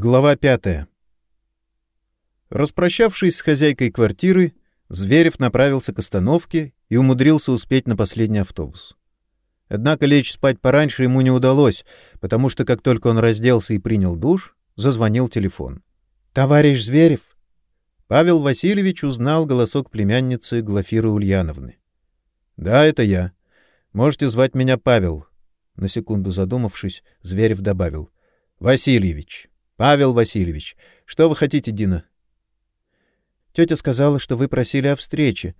Глава пятая. Распрощавшись с хозяйкой квартиры, Зверев направился к остановке и умудрился успеть на последний автобус. Однако лечь спать пораньше ему не удалось, потому что как только он разделся и принял душ, зазвонил телефон. «Товарищ Зверев!» Павел Васильевич узнал голосок племянницы Глафиры Ульяновны. «Да, это я. Можете звать меня Павел». На секунду задумавшись, Зверев добавил. «Васильевич». Павел Васильевич, что вы хотите, Дина? Тетя сказала, что вы просили о встрече.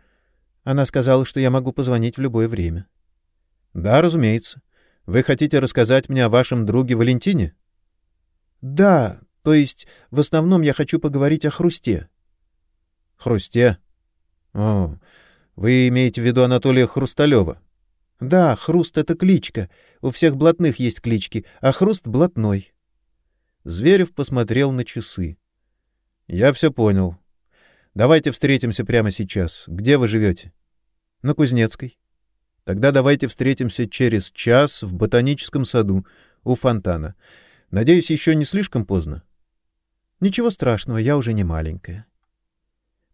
Она сказала, что я могу позвонить в любое время. Да, разумеется. Вы хотите рассказать мне о вашем друге Валентине? Да, то есть в основном я хочу поговорить о Хрусте. Хрусте? О, вы имеете в виду Анатолия Хрусталева? Да, Хруст — это кличка. У всех блатных есть клички, а Хруст — блатной. Зверев посмотрел на часы. Я все понял. Давайте встретимся прямо сейчас. Где вы живете? На Кузнецкой. Тогда давайте встретимся через час в ботаническом саду у фонтана. Надеюсь, еще не слишком поздно. Ничего страшного, я уже не маленькая.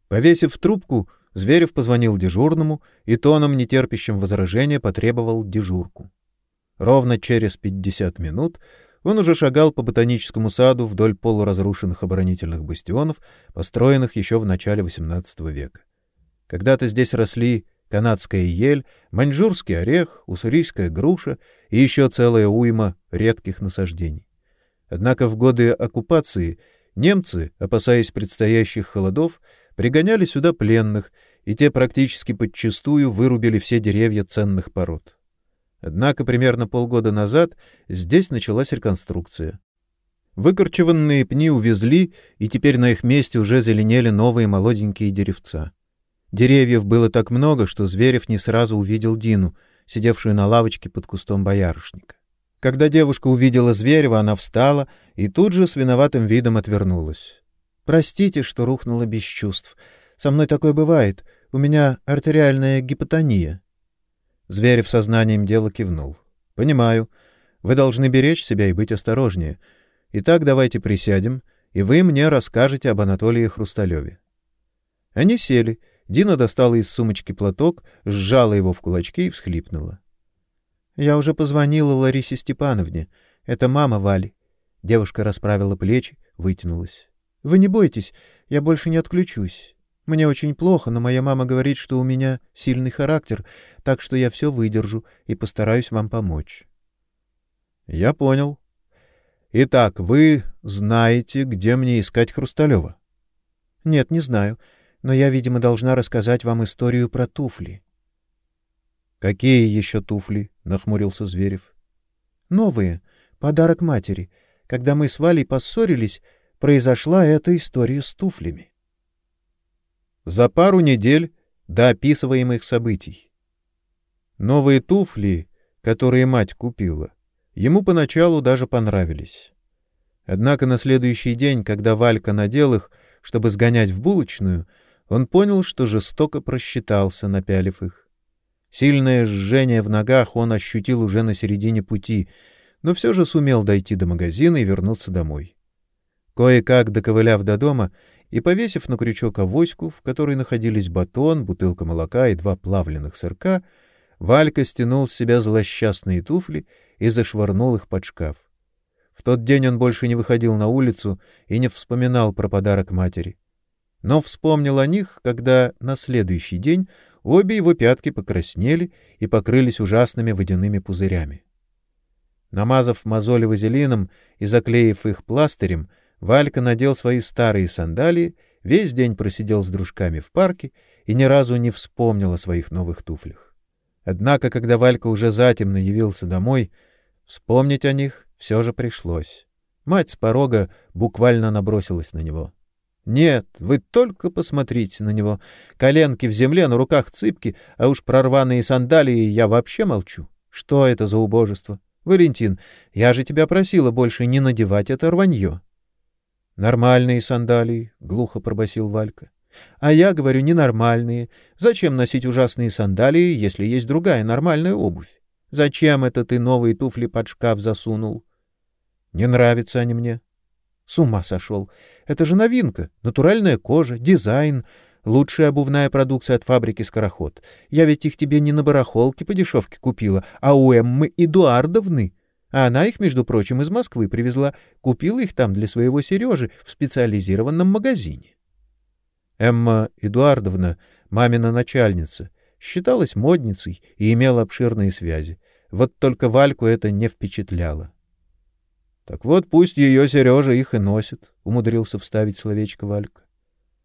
Повесив трубку, Зверев позвонил дежурному и тоном нетерпящим возражения потребовал дежурку. Ровно через пятьдесят минут он уже шагал по ботаническому саду вдоль полуразрушенных оборонительных бастионов, построенных еще в начале XVIII века. Когда-то здесь росли канадская ель, маньчжурский орех, уссурийская груша и еще целая уйма редких насаждений. Однако в годы оккупации немцы, опасаясь предстоящих холодов, пригоняли сюда пленных, и те практически подчистую вырубили все деревья ценных пород. Однако примерно полгода назад здесь началась реконструкция. Выкорчеванные пни увезли, и теперь на их месте уже зеленели новые молоденькие деревца. Деревьев было так много, что Зверев не сразу увидел Дину, сидевшую на лавочке под кустом боярышника. Когда девушка увидела Зверева, она встала и тут же с виноватым видом отвернулась. «Простите, что рухнула без чувств. Со мной такое бывает. У меня артериальная гипотония». Зверев сознанием дела кивнул. — Понимаю. Вы должны беречь себя и быть осторожнее. Итак, давайте присядем, и вы мне расскажете об Анатолии Хрусталеве. Они сели. Дина достала из сумочки платок, сжала его в кулачки и всхлипнула. — Я уже позвонила Ларисе Степановне. Это мама Вали. Девушка расправила плечи, вытянулась. — Вы не бойтесь, я больше не отключусь. Мне очень плохо, но моя мама говорит, что у меня сильный характер, так что я все выдержу и постараюсь вам помочь. Я понял. Итак, вы знаете, где мне искать Хрусталева? Нет, не знаю, но я, видимо, должна рассказать вам историю про туфли. Какие еще туфли? нахмурился Зверев. Новые, подарок матери. Когда мы с Валей поссорились, произошла эта история с туфлями за пару недель до описываемых событий. Новые туфли, которые мать купила, ему поначалу даже понравились. Однако на следующий день, когда Валька надел их, чтобы сгонять в булочную, он понял, что жестоко просчитался, напялив их. Сильное жжение в ногах он ощутил уже на середине пути, но все же сумел дойти до магазина и вернуться домой. Кое-как доковыляв до дома, и, повесив на крючок авоську, в которой находились батон, бутылка молока и два плавленных сырка, Валька стянул с себя злосчастные туфли и зашвырнул их под шкаф. В тот день он больше не выходил на улицу и не вспоминал про подарок матери. Но вспомнил о них, когда на следующий день обе его пятки покраснели и покрылись ужасными водяными пузырями. Намазав мозоли вазелином и заклеив их пластырем, Валька надел свои старые сандалии, весь день просидел с дружками в парке и ни разу не вспомнил о своих новых туфлях. Однако, когда Валька уже затемно явился домой, вспомнить о них все же пришлось. Мать с порога буквально набросилась на него. Нет, вы только посмотрите на него. Коленки в земле, на руках цыпки, а уж прорванные сандалии я вообще молчу. Что это за убожество? Валентин, я же тебя просила больше не надевать это рванье. Нормальные сандалии, глухо пробасил Валька. А я говорю ненормальные. Зачем носить ужасные сандалии, если есть другая нормальная обувь? Зачем это ты новые туфли под шкаф засунул? Не нравятся они мне. С ума сошел. Это же новинка, натуральная кожа, дизайн, лучшая обувная продукция от фабрики «Скороход». Я ведь их тебе не на барахолке по дешевке купила, а у Эммы Эдуардовны. А она их, между прочим, из Москвы привезла, купила их там для своего Сережи в специализированном магазине. Эмма Эдуардовна, мамина начальница, считалась модницей и имела обширные связи. Вот только Вальку это не впечатляло. — Так вот пусть ее Сережа их и носит, — умудрился вставить словечко Валька.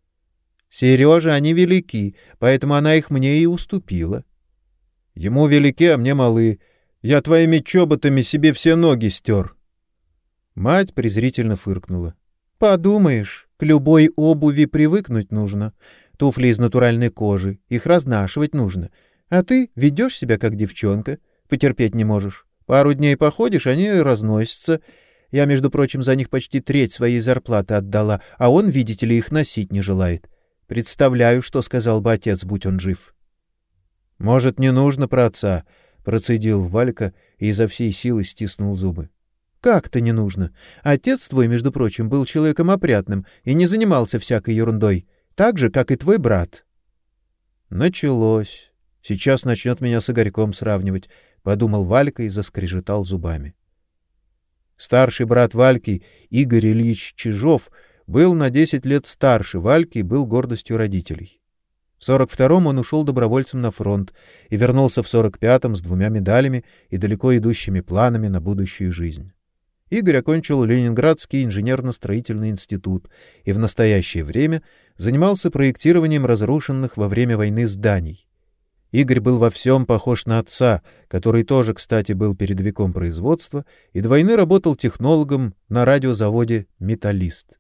— Сережа, они велики, поэтому она их мне и уступила. — Ему велики, а мне малы. Я твоими чоботами себе все ноги стер. Мать презрительно фыркнула. — Подумаешь, к любой обуви привыкнуть нужно. Туфли из натуральной кожи, их разнашивать нужно. А ты ведешь себя как девчонка, потерпеть не можешь. Пару дней походишь, они разносятся. Я, между прочим, за них почти треть своей зарплаты отдала, а он, видите ли, их носить не желает. Представляю, что сказал бы отец, будь он жив. — Может, не нужно про отца? — процедил Валька и изо всей силы стиснул зубы. — Как-то не нужно. Отец твой, между прочим, был человеком опрятным и не занимался всякой ерундой. — так же, как и твой брат. Началось. Сейчас начнет меня с Игорьком сравнивать, подумал Валька и заскрежетал зубами. Старший брат Вальки, Игорь Ильич Чижов, был на десять лет старше Вальки и был гордостью родителей. В 42-м он ушел добровольцем на фронт и вернулся в 45-м с двумя медалями и далеко идущими планами на будущую жизнь. Игорь окончил Ленинградский инженерно-строительный институт и в настоящее время занимался проектированием разрушенных во время войны зданий. Игорь был во всем похож на отца, который тоже, кстати, был передовиком производства и до войны работал технологом на радиозаводе «Металлист».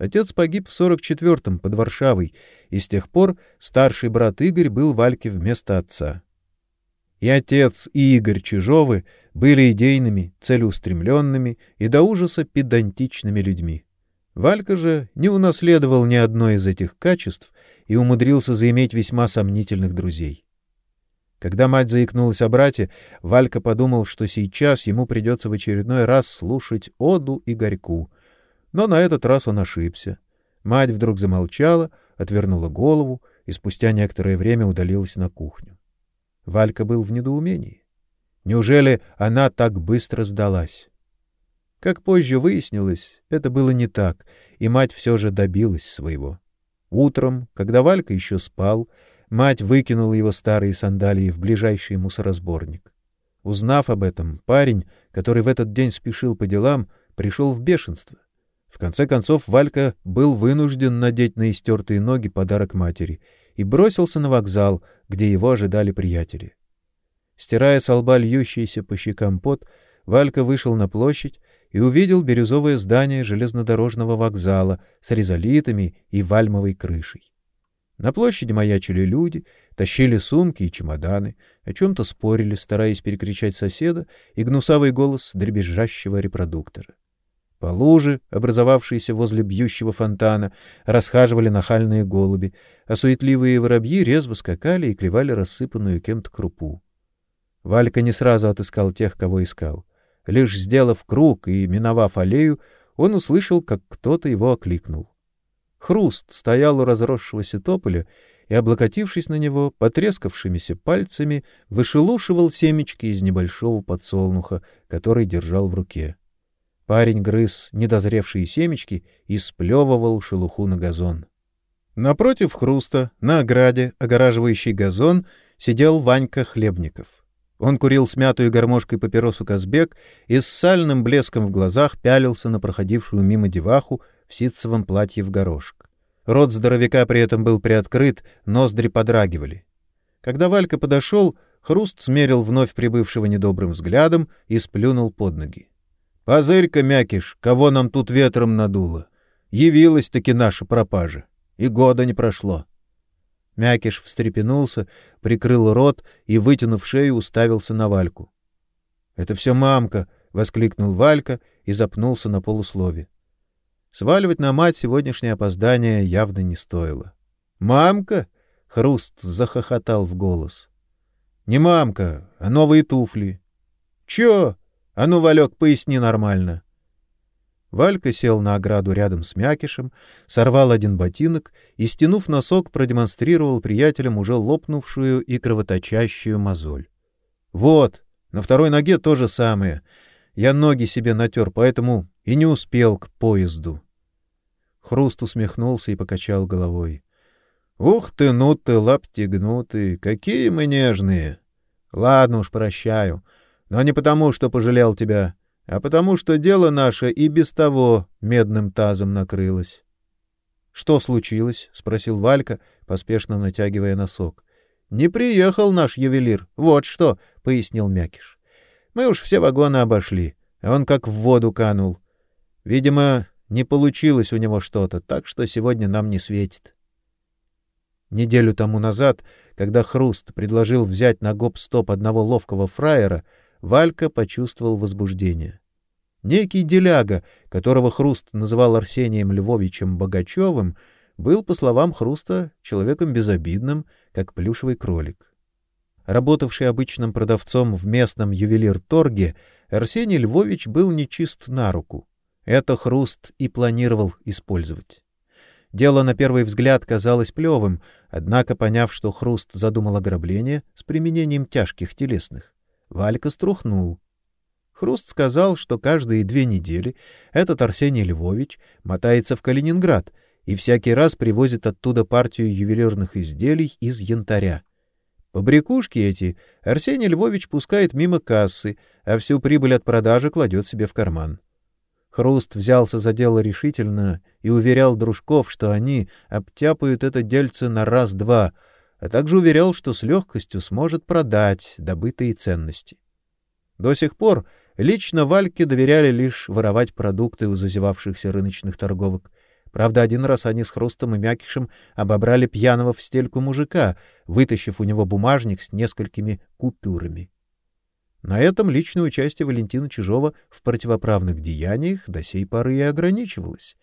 Отец погиб в 44-м под Варшавой, и с тех пор старший брат Игорь был Вальке вместо отца. И отец, и Игорь Чижовы были идейными, целеустремленными и до ужаса педантичными людьми. Валька же не унаследовал ни одной из этих качеств и умудрился заиметь весьма сомнительных друзей. Когда мать заикнулась о брате, Валька подумал, что сейчас ему придется в очередной раз слушать оду и горьку. Но на этот раз он ошибся. Мать вдруг замолчала, отвернула голову и спустя некоторое время удалилась на кухню. Валька был в недоумении. Неужели она так быстро сдалась? Как позже выяснилось, это было не так, и мать все же добилась своего. Утром, когда Валька еще спал, мать выкинула его старые сандалии в ближайший мусоросборник. Узнав об этом, парень, который в этот день спешил по делам, пришел в бешенство. В конце концов Валька был вынужден надеть на истертые ноги подарок матери и бросился на вокзал, где его ожидали приятели. Стирая с лба льющийся по щекам пот, Валька вышел на площадь и увидел бирюзовое здание железнодорожного вокзала с резолитами и вальмовой крышей. На площади маячили люди, тащили сумки и чемоданы, о чем-то спорили, стараясь перекричать соседа и гнусавый голос дребезжащего репродуктора. По луже, образовавшейся возле бьющего фонтана, расхаживали нахальные голуби, а суетливые воробьи резво скакали и клевали рассыпанную кем-то крупу. Валька не сразу отыскал тех, кого искал. Лишь сделав круг и миновав аллею, он услышал, как кто-то его окликнул. Хруст стоял у разросшегося тополя и, облокотившись на него, потрескавшимися пальцами вышелушивал семечки из небольшого подсолнуха, который держал в руке. Парень грыз недозревшие семечки и сплевывал шелуху на газон. Напротив хруста, на ограде, огораживающей газон, сидел Ванька Хлебников. Он курил смятую гармошкой папиросу Казбек и с сальным блеском в глазах пялился на проходившую мимо деваху в ситцевом платье в горошек. Рот здоровяка при этом был приоткрыт, ноздри подрагивали. Когда Валька подошел, Хруст смерил вновь прибывшего недобрым взглядом и сплюнул под ноги. Позырь-ка, мякиш, кого нам тут ветром надуло. Явилась-таки наша пропажа. И года не прошло. Мякиш встрепенулся, прикрыл рот и, вытянув шею, уставился на Вальку. — Это все мамка! — воскликнул Валька и запнулся на полуслове. Сваливать на мать сегодняшнее опоздание явно не стоило. «Мамка!» — Хруст захохотал в голос. «Не мамка, а новые туфли». «Чё?» А ну, Валек, поясни нормально. Валька сел на ограду рядом с Мякишем, сорвал один ботинок и, стянув носок, продемонстрировал приятелям уже лопнувшую и кровоточащую мозоль. «Вот, на второй ноге то же самое. Я ноги себе натер, поэтому и не успел к поезду». Хруст усмехнулся и покачал головой. «Ух ты, ну ты, лапти гнутые, какие мы нежные! Ладно уж, прощаю, но не потому, что пожалел тебя» а потому что дело наше и без того медным тазом накрылось. — Что случилось? — спросил Валька, поспешно натягивая носок. — Не приехал наш ювелир. Вот что, — пояснил Мякиш. — Мы уж все вагоны обошли, а он как в воду канул. Видимо, не получилось у него что-то, так что сегодня нам не светит. Неделю тому назад, когда Хруст предложил взять на гоп-стоп одного ловкого фраера, Валька почувствовал возбуждение. Некий деляга, которого Хруст называл Арсением Львовичем Богачевым, был, по словам Хруста, человеком безобидным, как плюшевый кролик. Работавший обычным продавцом в местном ювелир-торге, Арсений Львович был нечист на руку. Это Хруст и планировал использовать. Дело на первый взгляд казалось плевым, однако, поняв, что Хруст задумал ограбление с применением тяжких телесных, Валька струхнул. Хруст сказал, что каждые две недели этот Арсений Львович мотается в Калининград и всякий раз привозит оттуда партию ювелирных изделий из янтаря. Побрякушки эти Арсений Львович пускает мимо кассы, а всю прибыль от продажи кладет себе в карман. Хруст взялся за дело решительно и уверял дружков, что они обтяпают это дельце на раз-два, а также уверял, что с легкостью сможет продать добытые ценности. До сих пор Лично Вальке доверяли лишь воровать продукты у зазевавшихся рыночных торговок. Правда, один раз они с Хрустом и Мякишем обобрали пьяного в стельку мужика, вытащив у него бумажник с несколькими купюрами. На этом личное участие Валентина Чижова в противоправных деяниях до сей поры и ограничивалось.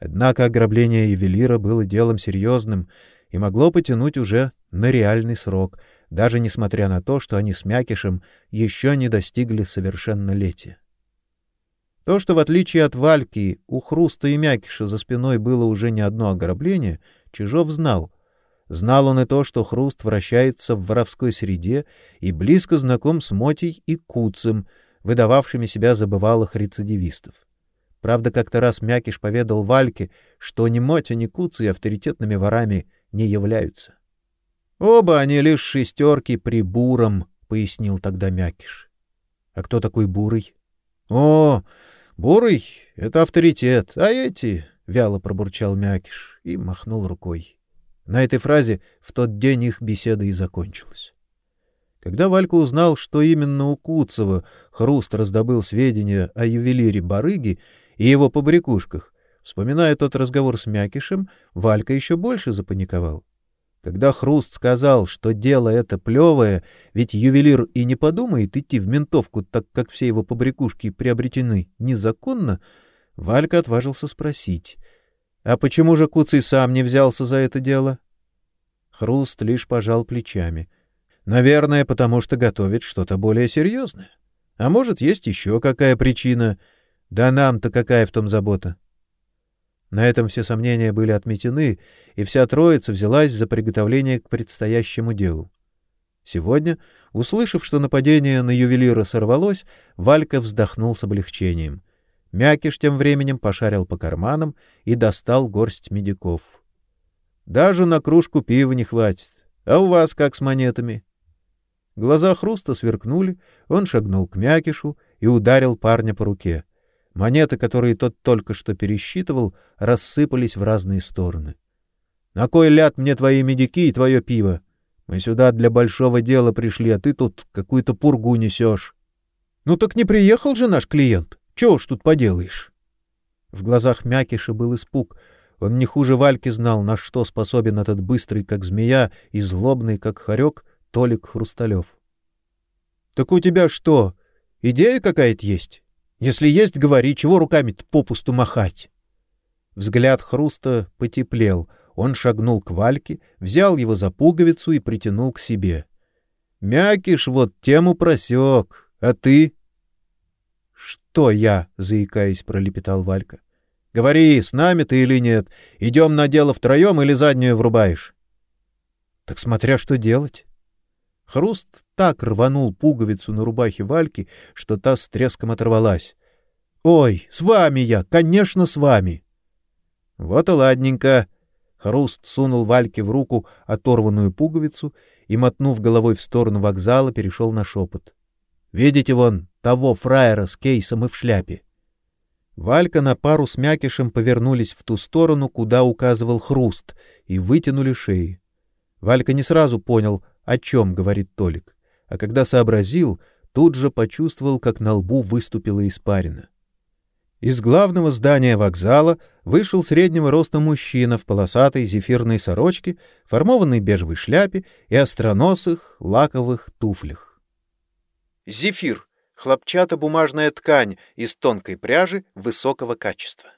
Однако ограбление ювелира было делом серьезным и могло потянуть уже на реальный срок — даже несмотря на то, что они с Мякишем еще не достигли совершеннолетия. То, что в отличие от Вальки у Хруста и Мякиша за спиной было уже не одно ограбление, Чижов знал. Знал он и то, что Хруст вращается в воровской среде и близко знаком с Мотей и Куцем, выдававшими себя за бывалых рецидивистов. Правда, как-то раз Мякиш поведал Вальке, что ни Мотя, ни Куцый авторитетными ворами не являются. Оба они лишь шестерки при Буром, пояснил тогда Мякиш. А кто такой Бурый? О, Бурый — это авторитет, а эти, — вяло пробурчал Мякиш и махнул рукой. На этой фразе в тот день их беседа и закончилась. Когда Валька узнал, что именно у Куцева Хруст раздобыл сведения о ювелире Барыги и его побрякушках, вспоминая тот разговор с Мякишем, Валька еще больше запаниковал. Когда Хруст сказал, что дело это плевое, ведь ювелир и не подумает идти в ментовку, так как все его побрякушки приобретены незаконно, Валька отважился спросить, «А почему же Куцый сам не взялся за это дело?» Хруст лишь пожал плечами. «Наверное, потому что готовит что-то более серьезное. А может, есть еще какая причина? Да нам-то какая в том забота?» На этом все сомнения были отметены, и вся троица взялась за приготовление к предстоящему делу. Сегодня, услышав, что нападение на ювелира сорвалось, Валька вздохнул с облегчением. Мякиш тем временем пошарил по карманам и достал горсть медиков. Даже на кружку пива не хватит. А у вас как с монетами? Глаза Хруста сверкнули, он шагнул к Мякишу и ударил парня по руке. Монеты, которые тот только что пересчитывал, рассыпались в разные стороны. На кой ляд мне твои медики и твое пиво? Мы сюда для большого дела пришли, а ты тут какую-то пургу несешь. Ну так не приехал же наш клиент. Чего уж тут поделаешь? В глазах Мякиша был испуг. Он не хуже Вальки знал, на что способен этот быстрый, как змея, и злобный, как хорек, Толик Хрусталев. — Так у тебя что, идея какая-то есть? Если есть, говори, чего руками-то попусту махать? Взгляд Хруста потеплел. Он шагнул к Вальке, взял его за пуговицу и притянул к себе. Мякиш вот тему просек, а ты? — «Кто я?» — заикаясь, пролепетал Валька. «Говори, с нами ты или нет? Идем на дело втроем или заднюю врубаешь?» «Так смотря что делать». Хруст так рванул пуговицу на рубахе Вальки, что та с треском оторвалась. «Ой, с вами я, конечно, с вами!» «Вот и ладненько!» Хруст сунул Вальке в руку оторванную пуговицу и, мотнув головой в сторону вокзала, перешел на шепот. «Видите вон того фраера с кейсом и в шляпе?» Валька на пару с Мякишем повернулись в ту сторону, куда указывал Хруст, и вытянули шеи. Валька не сразу понял, о чем говорит Толик, а когда сообразил, тут же почувствовал, как на лбу выступила испарина. Из главного здания вокзала вышел среднего роста мужчина в полосатой зефирной сорочке, формованной бежевой шляпе и остроносых лаковых туфлях. Зефир — хлопчатобумажная ткань из тонкой пряжи высокого качества.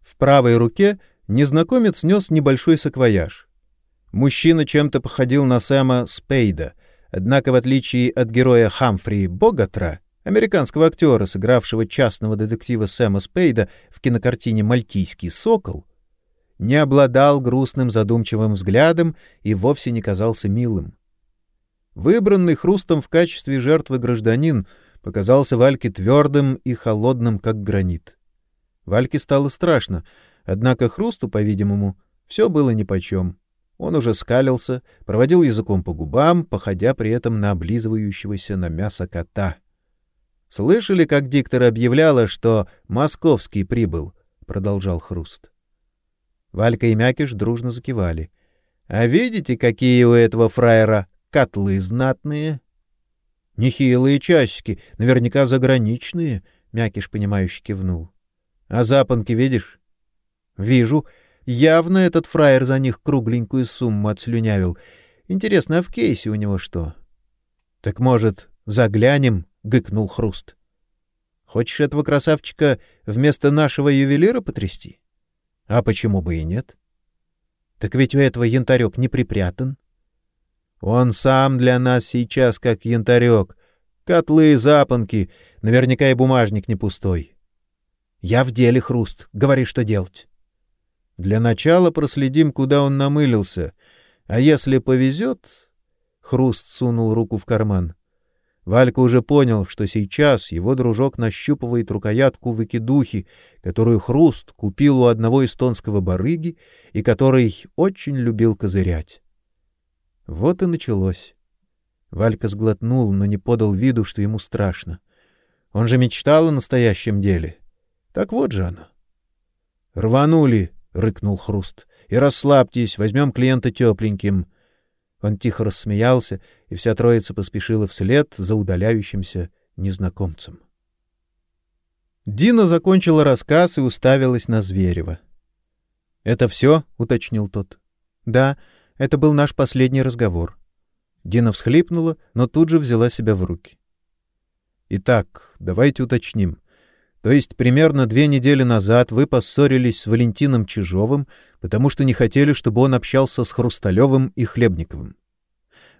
В правой руке незнакомец нес небольшой саквояж. Мужчина чем-то походил на Сэма Спейда, однако, в отличие от героя Хамфри Богатра, американского актера, сыгравшего частного детектива Сэма Спейда в кинокартине «Мальтийский сокол», не обладал грустным задумчивым взглядом и вовсе не казался милым. Выбранный Хрустом в качестве жертвы гражданин показался Вальке твердым и холодным, как гранит. Вальке стало страшно, однако Хрусту, по-видимому, все было нипочем. Он уже скалился, проводил языком по губам, походя при этом на облизывающегося на мясо кота — Слышали, как диктор объявляла, что московский прибыл? продолжал Хруст. Валька и Мякиш дружно закивали. А видите, какие у этого фраера котлы знатные? Нехилые часики, наверняка заграничные, Мякиш понимающе кивнул. А запонки видишь? Вижу. Явно этот фраер за них кругленькую сумму отслюнявил. Интересно, а в кейсе у него что? Так может, заглянем? — гыкнул Хруст. — Хочешь этого красавчика вместо нашего ювелира потрясти? — А почему бы и нет? — Так ведь у этого янтарек не припрятан. — Он сам для нас сейчас как янтарек. Котлы, запонки, наверняка и бумажник не пустой. — Я в деле, Хруст. Говори, что делать. — Для начала проследим, куда он намылился. А если повезет... Хруст сунул руку в карман. Валька уже понял, что сейчас его дружок нащупывает рукоятку выкидухи, которую Хруст купил у одного эстонского барыги и который очень любил козырять. Вот и началось. Валька сглотнул, но не подал виду, что ему страшно. Он же мечтал о настоящем деле. Так вот же оно. «Рванули!» — рыкнул Хруст. «И расслабьтесь, возьмем клиента тепленьким. Он тихо рассмеялся, и вся троица поспешила вслед за удаляющимся незнакомцем. Дина закончила рассказ и уставилась на Зверева. «Это все?» — уточнил тот. «Да, это был наш последний разговор». Дина всхлипнула, но тут же взяла себя в руки. «Итак, давайте уточним. То есть примерно две недели назад вы поссорились с Валентином Чижовым, потому что не хотели, чтобы он общался с Хрусталевым и Хлебниковым.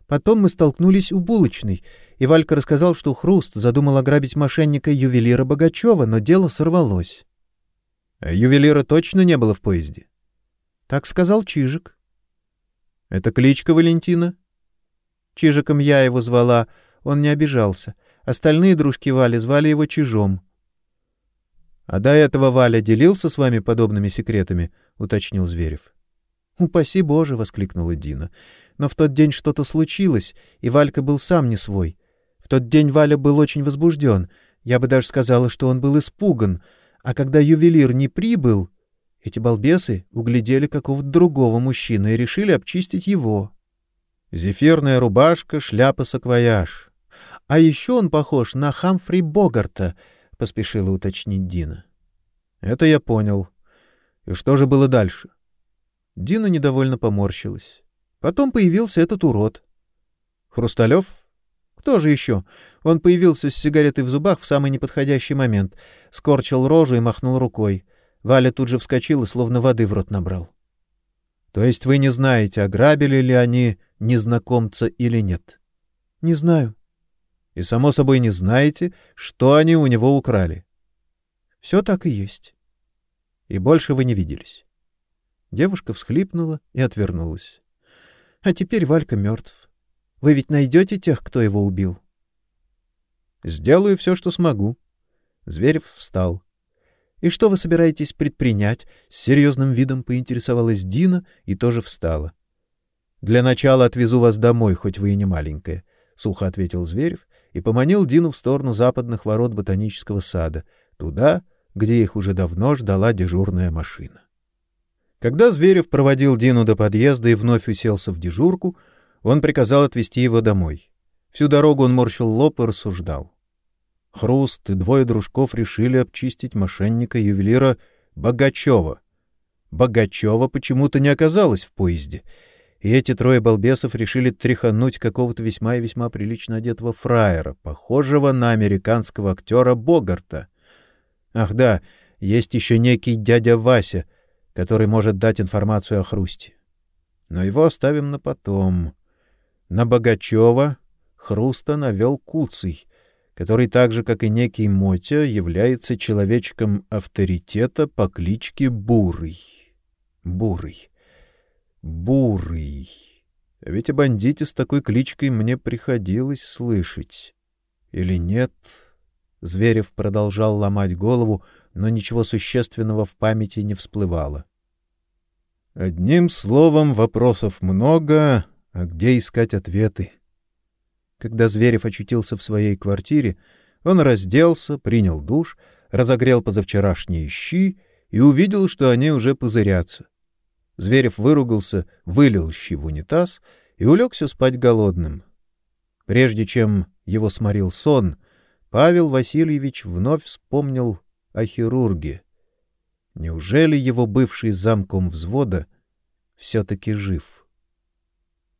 Потом мы столкнулись у булочной, и Валька рассказал, что Хруст задумал ограбить мошенника-ювелира Богачева, но дело сорвалось. — А ювелира точно не было в поезде? — Так сказал Чижик. — Это кличка Валентина? — Чижиком я его звала, он не обижался. Остальные дружки Вали звали его Чижом. — А до этого Валя делился с вами подобными секретами? — уточнил Зверев. — Упаси Боже! — воскликнула Дина. — Но в тот день что-то случилось, и Валька был сам не свой. В тот день Валя был очень возбужден. Я бы даже сказала, что он был испуган. А когда ювелир не прибыл, эти балбесы углядели какого-то другого мужчину и решили обчистить его. Зефирная рубашка, шляпа-саквояж. А еще он похож на Хамфри Богарта —— поспешила уточнить Дина. «Это я понял. И что же было дальше?» Дина недовольно поморщилась. Потом появился этот урод. «Хрусталев? Кто же еще? Он появился с сигаретой в зубах в самый неподходящий момент, скорчил рожу и махнул рукой. Валя тут же вскочил и словно воды в рот набрал. «То есть вы не знаете, ограбили ли они незнакомца или нет?» «Не знаю». И, само собой, не знаете, что они у него украли. — Все так и есть. — И больше вы не виделись. Девушка всхлипнула и отвернулась. — А теперь Валька мертв. Вы ведь найдете тех, кто его убил? — Сделаю все, что смогу. Зверев встал. — И что вы собираетесь предпринять? — с серьезным видом поинтересовалась Дина и тоже встала. — Для начала отвезу вас домой, хоть вы и не маленькая, — сухо ответил Зверев и поманил Дину в сторону западных ворот ботанического сада, туда, где их уже давно ждала дежурная машина. Когда Зверев проводил Дину до подъезда и вновь уселся в дежурку, он приказал отвезти его домой. Всю дорогу он морщил лоб и рассуждал. Хруст и двое дружков решили обчистить мошенника-ювелира Богачева. Богачева почему-то не оказалось в поезде, и эти трое балбесов решили тряхануть какого-то весьма и весьма прилично одетого фраера, похожего на американского актера Богарта. Ах да, есть еще некий дядя Вася, который может дать информацию о Хрусте. Но его оставим на потом. На Богачева Хруста навел Куций — который так же, как и некий Мотя, является человечком авторитета по кличке Бурый. Бурый. Бурый. А ведь о бандите с такой кличкой мне приходилось слышать. Или нет? Зверев продолжал ломать голову, но ничего существенного в памяти не всплывало. Одним словом, вопросов много, а где искать ответы? — когда Зверев очутился в своей квартире, он разделся, принял душ, разогрел позавчерашние щи и увидел, что они уже пузырятся. Зверев выругался, вылил щи в унитаз и улегся спать голодным. Прежде чем его сморил сон, Павел Васильевич вновь вспомнил о хирурге. Неужели его бывший замком взвода все-таки жив?